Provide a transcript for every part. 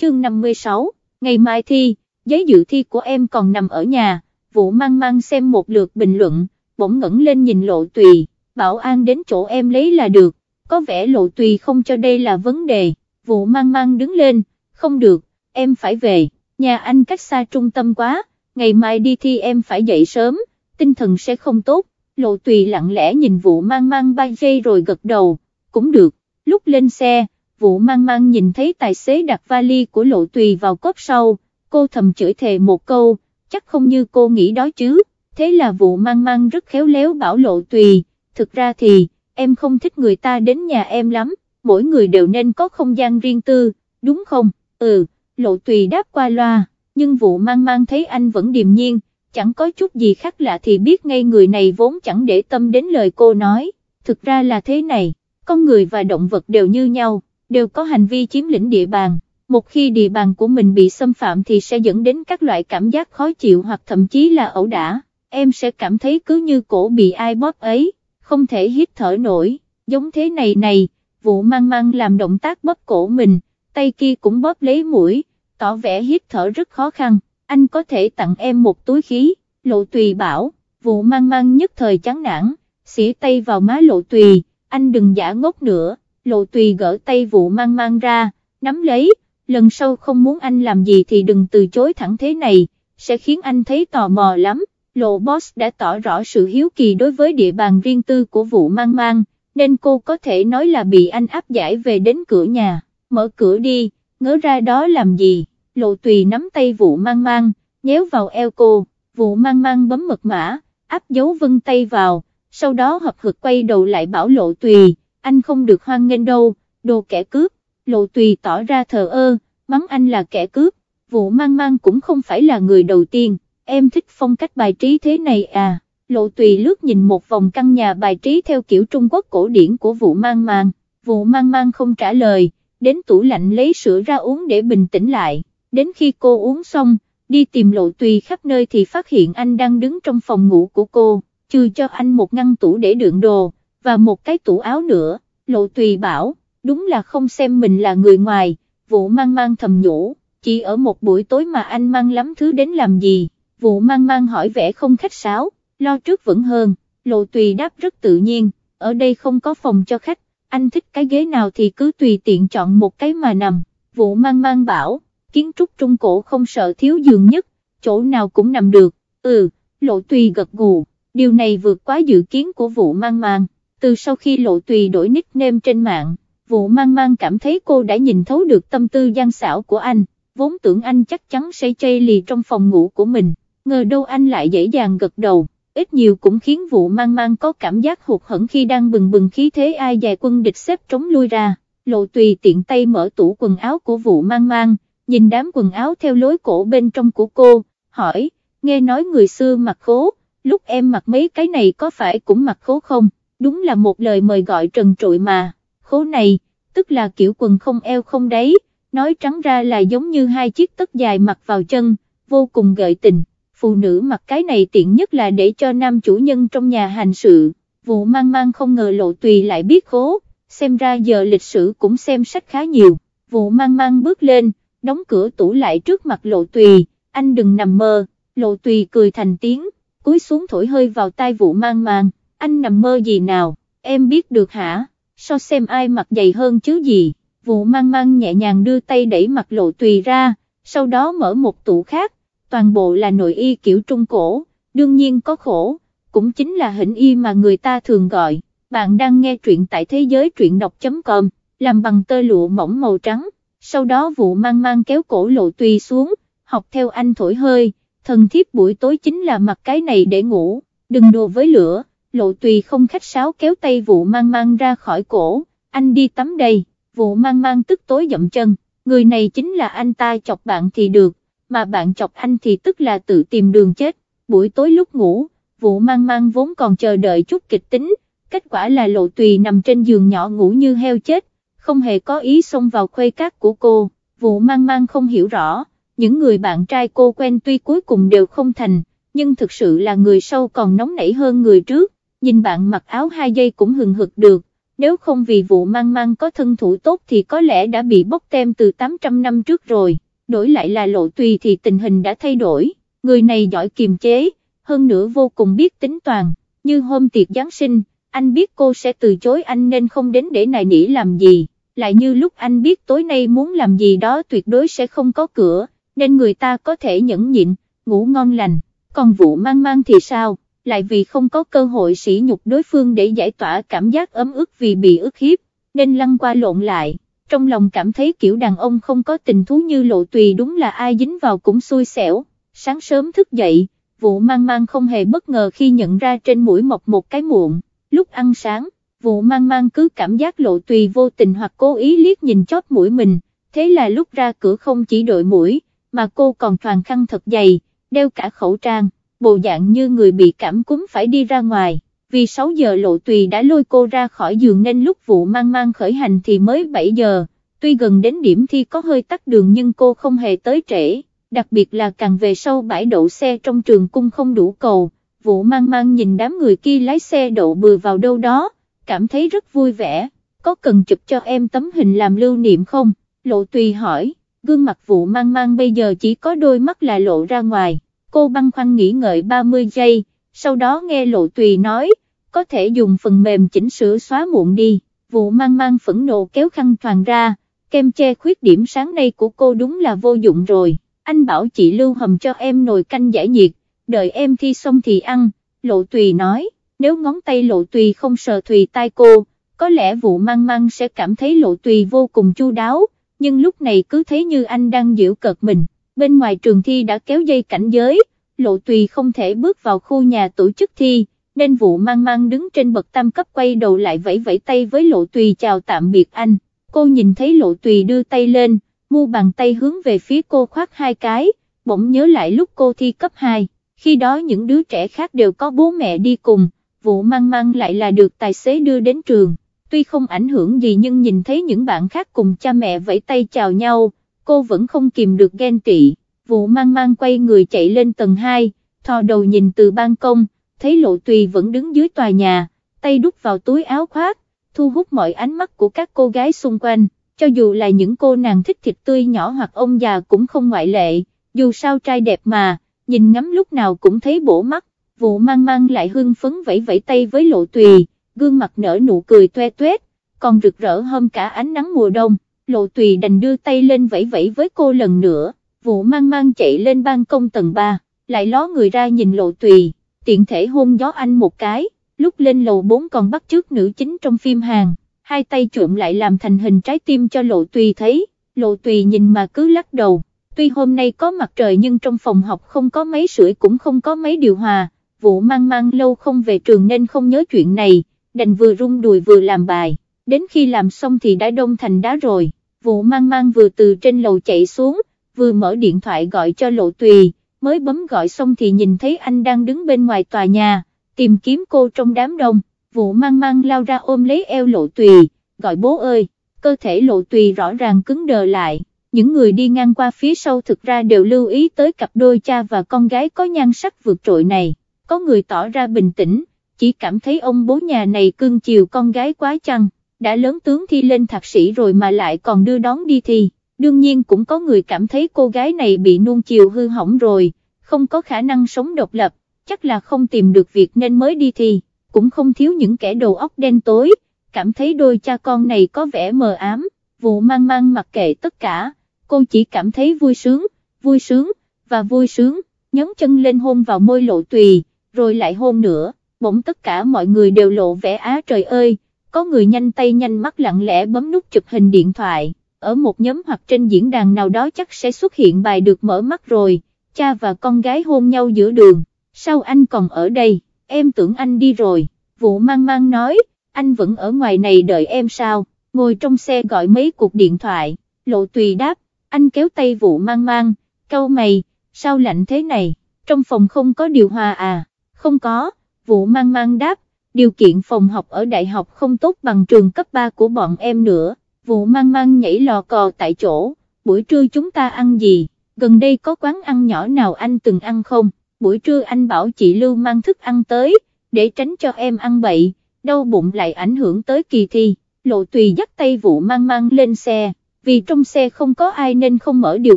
chương 56, ngày mai thi, giấy dự thi của em còn nằm ở nhà, vụ mang mang xem một lượt bình luận, bỗng ngẩng lên nhìn lộ tùy, bảo an đến chỗ em lấy là được, có vẻ lộ tùy không cho đây là vấn đề, vụ mang mang đứng lên, không được, em phải về, nhà anh cách xa trung tâm quá, ngày mai đi thi em phải dậy sớm, tinh thần sẽ không tốt, lộ tùy lặng lẽ nhìn vụ mang mang ba giây rồi gật đầu, cũng được, lúc lên xe, vụ mang mang nhìn thấy tài xế đặt vali của lộ tùy vào cốp sau, cô thầm chửi thề một câu, chắc không như cô nghĩ đó chứ, thế là vụ mang mang rất khéo léo bảo lộ tùy, thực ra thì, em không thích người ta đến nhà em lắm, mỗi người đều nên có không gian riêng tư, đúng không, ừ, lộ tùy đáp qua loa, nhưng vụ mang mang thấy anh vẫn điềm nhiên, chẳng có chút gì khác lạ thì biết ngay người này vốn chẳng để tâm đến lời cô nói, thực ra là thế này, con người và động vật đều như nhau, đều có hành vi chiếm lĩnh địa bàn, một khi địa bàn của mình bị xâm phạm thì sẽ dẫn đến các loại cảm giác khó chịu hoặc thậm chí là ẩu đả, em sẽ cảm thấy cứ như cổ bị ai bóp ấy, không thể hít thở nổi, giống thế này này, vụ mang mang làm động tác bóp cổ mình, tay kia cũng bóp lấy mũi, tỏ vẻ hít thở rất khó khăn, anh có thể tặng em một túi khí, lộ tùy bảo, vụ mang mang nhất thời chán nản, xỉa tay vào má lộ tùy, anh đừng giả ngốc nữa, lộ tùy gỡ tay vụ mang mang ra, nắm lấy, lần sau không muốn anh làm gì thì đừng từ chối thẳng thế này, sẽ khiến anh thấy tò mò lắm, lộ boss đã tỏ rõ sự hiếu kỳ đối với địa bàn riêng tư của vụ mang mang, nên cô có thể nói là bị anh áp giải về đến cửa nhà, mở cửa đi, ngớ ra đó làm gì, lộ tùy nắm tay vụ mang mang, nhéo vào eo cô, vụ mang mang bấm mật mã, áp dấu vân tay vào, sau đó hợp hực quay đầu lại bảo lộ tùy, anh không được hoan nghênh đâu, đồ kẻ cướp, lộ tùy tỏ ra thờ ơ, mắng anh là kẻ cướp, vụ mang mang cũng không phải là người đầu tiên, em thích phong cách bài trí thế này à, lộ tùy lướt nhìn một vòng căn nhà bài trí theo kiểu Trung Quốc cổ điển của vụ mang mang, vụ mang mang không trả lời, đến tủ lạnh lấy sữa ra uống để bình tĩnh lại, đến khi cô uống xong, đi tìm lộ tùy khắp nơi thì phát hiện anh đang đứng trong phòng ngủ của cô, chưa cho anh một ngăn tủ để đựng đồ, và một cái tủ áo nữa, lộ tùy bảo, đúng là không xem mình là người ngoài, vụ mang mang thầm nhủ, chỉ ở một buổi tối mà anh mang lắm thứ đến làm gì, vụ mang mang hỏi vẻ không khách sáo, lo trước vẫn hơn, lộ tùy đáp rất tự nhiên, ở đây không có phòng cho khách, anh thích cái ghế nào thì cứ tùy tiện chọn một cái mà nằm, vụ mang mang bảo, kiến trúc trung cổ không sợ thiếu giường nhất, chỗ nào cũng nằm được, ừ, lộ tùy gật gù, điều này vượt quá dự kiến của vụ mang mang, từ sau khi lộ tùy đổi nickname trên mạng, vụ mang mang cảm thấy cô đã nhìn thấu được tâm tư gian xảo của anh, vốn tưởng anh chắc chắn sẽ chây lì trong phòng ngủ của mình, ngờ đâu anh lại dễ dàng gật đầu, ít nhiều cũng khiến vụ mang mang có cảm giác hụt hẫng khi đang bừng bừng khí thế ai dài quân địch xếp trống lui ra, lộ tùy tiện tay mở tủ quần áo của vụ mang mang, nhìn đám quần áo theo lối cổ bên trong của cô, hỏi, nghe nói người xưa mặc khố, lúc em mặc mấy cái này có phải cũng mặc khố không, đúng là một lời mời gọi trần trụi mà, khố này, tức là kiểu quần không eo không đấy, nói trắng ra là giống như hai chiếc tất dài mặc vào chân, vô cùng gợi tình, phụ nữ mặc cái này tiện nhất là để cho nam chủ nhân trong nhà hành sự, vụ mang mang không ngờ lộ tùy lại biết khố, xem ra giờ lịch sử cũng xem sách khá nhiều, vụ mang mang bước lên, đóng cửa tủ lại trước mặt lộ tùy, anh đừng nằm mơ, lộ tùy cười thành tiếng, cúi xuống thổi hơi vào tai vụ mang mang, anh nằm mơ gì nào, em biết được hả, so xem ai mặc dày hơn chứ gì, vụ mang mang nhẹ nhàng đưa tay đẩy mặt lộ tùy ra, sau đó mở một tủ khác, toàn bộ là nội y kiểu trung cổ, đương nhiên có khổ, cũng chính là hình y mà người ta thường gọi, bạn đang nghe truyện tại thế giới truyện đọc.com, làm bằng tơ lụa mỏng màu trắng. Sau đó vụ mang mang kéo cổ lộ tùy xuống, học theo anh thổi hơi, thần thiếp buổi tối chính là mặc cái này để ngủ, đừng đùa với lửa, lộ tùy không khách sáo kéo tay vụ mang mang ra khỏi cổ, anh đi tắm đây, vụ mang mang tức tối dậm chân, người này chính là anh ta chọc bạn thì được, mà bạn chọc anh thì tức là tự tìm đường chết, buổi tối lúc ngủ, vụ mang mang vốn còn chờ đợi chút kịch tính, kết quả là lộ tùy nằm trên giường nhỏ ngủ như heo chết, không hề có ý xông vào khuê cát của cô, vụ mang mang không hiểu rõ, những người bạn trai cô quen tuy cuối cùng đều không thành, nhưng thực sự là người sau còn nóng nảy hơn người trước, nhìn bạn mặc áo hai giây cũng hừng hực được, nếu không vì vụ mang mang có thân thủ tốt thì có lẽ đã bị bóc tem từ 800 năm trước rồi, đổi lại là lộ tùy thì tình hình đã thay đổi, người này giỏi kiềm chế, hơn nữa vô cùng biết tính toàn, như hôm tiệc Giáng sinh, anh biết cô sẽ từ chối anh nên không đến để nài nỉ làm gì, lại như lúc anh biết tối nay muốn làm gì đó tuyệt đối sẽ không có cửa, nên người ta có thể nhẫn nhịn, ngủ ngon lành, còn vụ mang mang thì sao, lại vì không có cơ hội sỉ nhục đối phương để giải tỏa cảm giác ấm ức vì bị ức hiếp, nên lăn qua lộn lại, trong lòng cảm thấy kiểu đàn ông không có tình thú như lộ tùy đúng là ai dính vào cũng xui xẻo, sáng sớm thức dậy, vụ mang mang không hề bất ngờ khi nhận ra trên mũi mọc một cái muộn, lúc ăn sáng, vụ mang mang cứ cảm giác lộ tùy vô tình hoặc cố ý liếc nhìn chóp mũi mình, thế là lúc ra cửa không chỉ đội mũi, mà cô còn toàn khăn thật dày, đeo cả khẩu trang, bộ dạng như người bị cảm cúm phải đi ra ngoài, vì 6 giờ lộ tùy đã lôi cô ra khỏi giường nên lúc vụ mang mang khởi hành thì mới 7 giờ, tuy gần đến điểm thi có hơi tắt đường nhưng cô không hề tới trễ, đặc biệt là càng về sau bãi đậu xe trong trường cung không đủ cầu, vụ mang mang nhìn đám người kia lái xe đậu bừa vào đâu đó, cảm thấy rất vui vẻ, có cần chụp cho em tấm hình làm lưu niệm không, lộ tùy hỏi gương mặt vụ mang mang bây giờ chỉ có đôi mắt là lộ ra ngoài, cô băng khoăn nghĩ ngợi 30 giây, sau đó nghe lộ tùy nói, có thể dùng phần mềm chỉnh sửa xóa muộn đi, vụ mang mang phẫn nộ kéo khăn toàn ra, kem che khuyết điểm sáng nay của cô đúng là vô dụng rồi, anh bảo chị lưu hầm cho em nồi canh giải nhiệt, đợi em thi xong thì ăn, lộ tùy nói, nếu ngón tay lộ tùy không sờ thùy tai cô, có lẽ vụ mang mang sẽ cảm thấy lộ tùy vô cùng chu đáo nhưng lúc này cứ thấy như anh đang giễu cợt mình, bên ngoài trường thi đã kéo dây cảnh giới, lộ tùy không thể bước vào khu nhà tổ chức thi, nên vụ mang mang đứng trên bậc tam cấp quay đầu lại vẫy vẫy tay với lộ tùy chào tạm biệt anh, cô nhìn thấy lộ tùy đưa tay lên, mu bàn tay hướng về phía cô khoát hai cái, bỗng nhớ lại lúc cô thi cấp 2, khi đó những đứa trẻ khác đều có bố mẹ đi cùng, vụ mang mang lại là được tài xế đưa đến trường. Tuy không ảnh hưởng gì nhưng nhìn thấy những bạn khác cùng cha mẹ vẫy tay chào nhau, cô vẫn không kìm được ghen tị, vụ mang mang quay người chạy lên tầng 2, thò đầu nhìn từ ban công, thấy lộ tùy vẫn đứng dưới tòa nhà, tay đút vào túi áo khoác, thu hút mọi ánh mắt của các cô gái xung quanh, cho dù là những cô nàng thích thịt tươi nhỏ hoặc ông già cũng không ngoại lệ, dù sao trai đẹp mà, nhìn ngắm lúc nào cũng thấy bổ mắt, vụ mang mang lại hưng phấn vẫy vẫy tay với lộ tùy gương mặt nở nụ cười toe toét, còn rực rỡ hơn cả ánh nắng mùa đông, lộ tùy đành đưa tay lên vẫy vẫy với cô lần nữa, vụ mang mang chạy lên ban công tầng 3, lại ló người ra nhìn lộ tùy, tiện thể hôn gió anh một cái, lúc lên lầu 4 còn bắt trước nữ chính trong phim hàng, hai tay trộm lại làm thành hình trái tim cho lộ tùy thấy, lộ tùy nhìn mà cứ lắc đầu, tuy hôm nay có mặt trời nhưng trong phòng học không có máy sưởi cũng không có máy điều hòa, vụ mang mang lâu không về trường nên không nhớ chuyện này đành vừa rung đùi vừa làm bài, đến khi làm xong thì đã đông thành đá rồi, vụ mang mang vừa từ trên lầu chạy xuống, vừa mở điện thoại gọi cho lộ tùy, mới bấm gọi xong thì nhìn thấy anh đang đứng bên ngoài tòa nhà, tìm kiếm cô trong đám đông, vụ mang mang lao ra ôm lấy eo lộ tùy, gọi bố ơi, cơ thể lộ tùy rõ ràng cứng đờ lại. Những người đi ngang qua phía sau thực ra đều lưu ý tới cặp đôi cha và con gái có nhan sắc vượt trội này, có người tỏ ra bình tĩnh, chỉ cảm thấy ông bố nhà này cưng chiều con gái quá chăng, đã lớn tướng thi lên thạc sĩ rồi mà lại còn đưa đón đi thi, đương nhiên cũng có người cảm thấy cô gái này bị nuông chiều hư hỏng rồi, không có khả năng sống độc lập, chắc là không tìm được việc nên mới đi thi, cũng không thiếu những kẻ đầu óc đen tối, cảm thấy đôi cha con này có vẻ mờ ám, vụ mang mang mặc kệ tất cả, cô chỉ cảm thấy vui sướng, vui sướng, và vui sướng, nhấn chân lên hôn vào môi lộ tùy, rồi lại hôn nữa bỗng tất cả mọi người đều lộ vẻ á trời ơi, có người nhanh tay nhanh mắt lặng lẽ bấm nút chụp hình điện thoại, ở một nhóm hoặc trên diễn đàn nào đó chắc sẽ xuất hiện bài được mở mắt rồi, cha và con gái hôn nhau giữa đường, sao anh còn ở đây, em tưởng anh đi rồi, vụ mang mang nói, anh vẫn ở ngoài này đợi em sao, ngồi trong xe gọi mấy cuộc điện thoại, lộ tùy đáp, anh kéo tay vụ mang mang, câu mày, sao lạnh thế này, trong phòng không có điều hòa à, không có vụ mang mang đáp, điều kiện phòng học ở đại học không tốt bằng trường cấp 3 của bọn em nữa, vụ mang mang nhảy lò cò tại chỗ, buổi trưa chúng ta ăn gì, gần đây có quán ăn nhỏ nào anh từng ăn không, buổi trưa anh bảo chị Lưu mang thức ăn tới, để tránh cho em ăn bậy, đau bụng lại ảnh hưởng tới kỳ thi, lộ tùy dắt tay vụ mang mang lên xe, vì trong xe không có ai nên không mở điều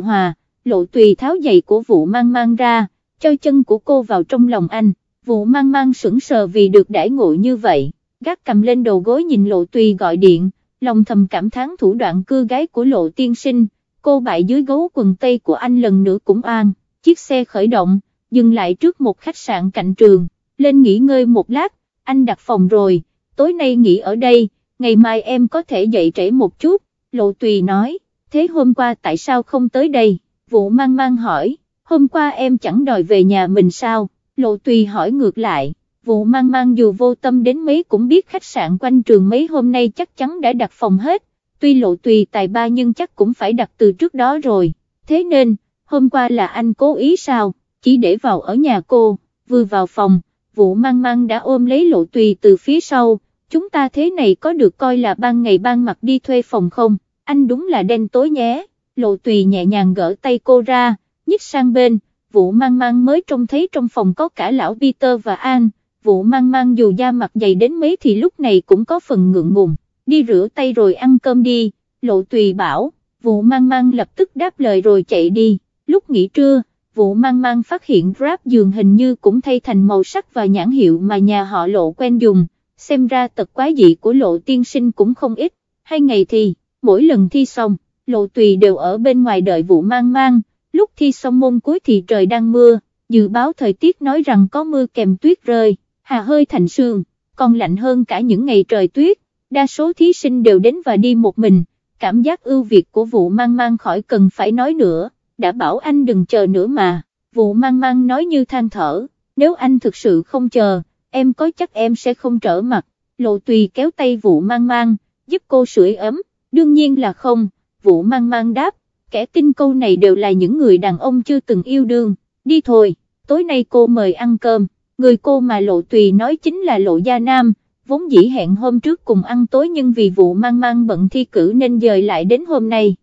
hòa, lộ tùy tháo giày của vụ mang mang ra, cho chân của cô vào trong lòng anh, vụ mang mang sững sờ vì được đãi ngộ như vậy, gác cầm lên đầu gối nhìn lộ tùy gọi điện, lòng thầm cảm thán thủ đoạn cưa gái của lộ tiên sinh, cô bại dưới gấu quần tây của anh lần nữa cũng an, chiếc xe khởi động, dừng lại trước một khách sạn cạnh trường, lên nghỉ ngơi một lát, anh đặt phòng rồi, tối nay nghỉ ở đây, ngày mai em có thể dậy trễ một chút, lộ tùy nói, thế hôm qua tại sao không tới đây, vụ mang mang hỏi, hôm qua em chẳng đòi về nhà mình sao, lộ tùy hỏi ngược lại, vụ mang mang dù vô tâm đến mấy cũng biết khách sạn quanh trường mấy hôm nay chắc chắn đã đặt phòng hết, tuy lộ tùy tài ba nhưng chắc cũng phải đặt từ trước đó rồi, thế nên, hôm qua là anh cố ý sao, chỉ để vào ở nhà cô, vừa vào phòng, vụ mang mang đã ôm lấy lộ tùy từ phía sau, chúng ta thế này có được coi là ban ngày ban mặt đi thuê phòng không, anh đúng là đen tối nhé, lộ tùy nhẹ nhàng gỡ tay cô ra, nhích sang bên, vụ mang mang mới trông thấy trong phòng có cả lão Peter và An, vụ mang mang dù da mặt dày đến mấy thì lúc này cũng có phần ngượng ngùng, đi rửa tay rồi ăn cơm đi, lộ tùy bảo, vụ mang mang lập tức đáp lời rồi chạy đi, lúc nghỉ trưa, vụ mang mang phát hiện Grab giường hình như cũng thay thành màu sắc và nhãn hiệu mà nhà họ lộ quen dùng, xem ra tật quái dị của lộ tiên sinh cũng không ít, hai ngày thì, mỗi lần thi xong, lộ tùy đều ở bên ngoài đợi vụ mang mang, lúc thi xong môn cuối thì trời đang mưa, dự báo thời tiết nói rằng có mưa kèm tuyết rơi, hà hơi thành sương, còn lạnh hơn cả những ngày trời tuyết, đa số thí sinh đều đến và đi một mình, cảm giác ưu việt của vụ mang mang khỏi cần phải nói nữa, đã bảo anh đừng chờ nữa mà, vụ mang mang nói như than thở, nếu anh thực sự không chờ, em có chắc em sẽ không trở mặt, lộ tùy kéo tay vụ mang mang, giúp cô sưởi ấm, đương nhiên là không, vụ mang mang đáp, kẻ tin câu này đều là những người đàn ông chưa từng yêu đương, đi thôi, tối nay cô mời ăn cơm, người cô mà lộ tùy nói chính là lộ gia nam, vốn dĩ hẹn hôm trước cùng ăn tối nhưng vì vụ mang mang bận thi cử nên dời lại đến hôm nay.